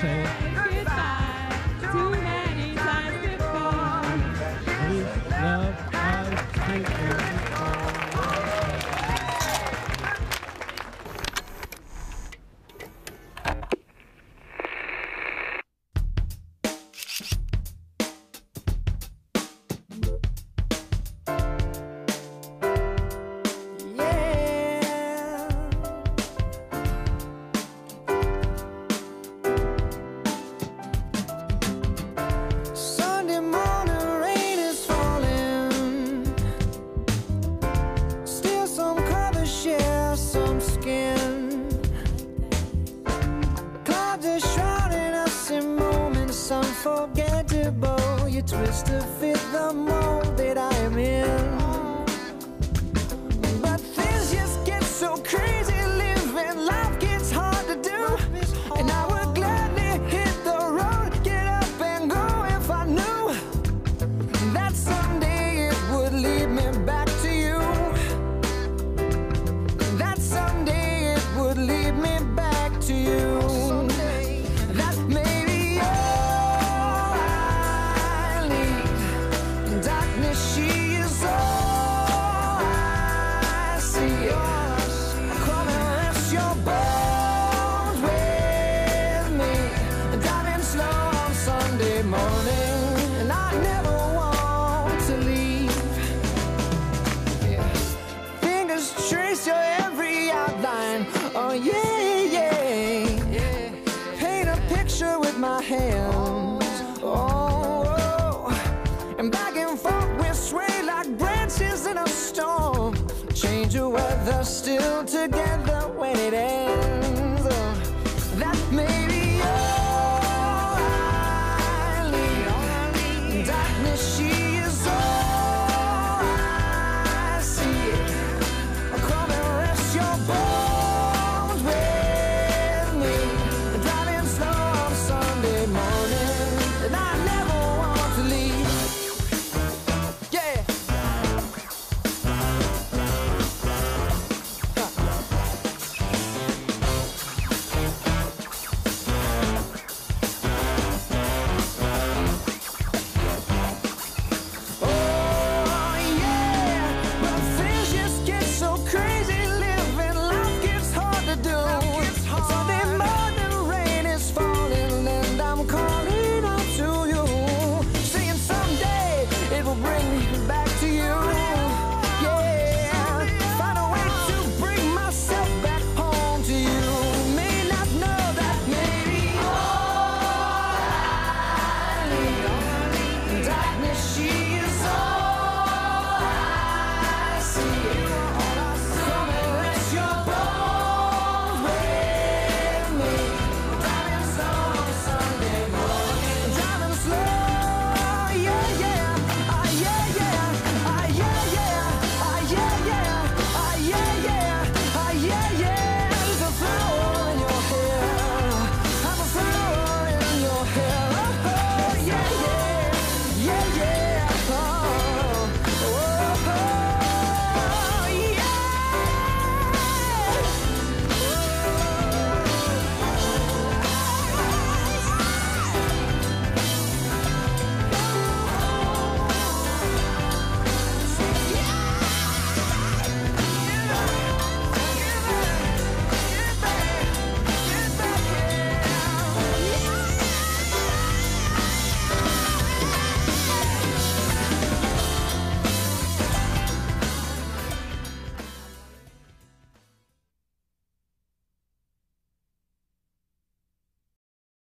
say twist to fit the mold that I am in. Morning, and I never want to leave. Fingers trace your every outline. Oh yeah, yeah. Paint a picture with my hands. Oh, and back and forth we sway like branches in a storm. Change the weather, still together when it ends.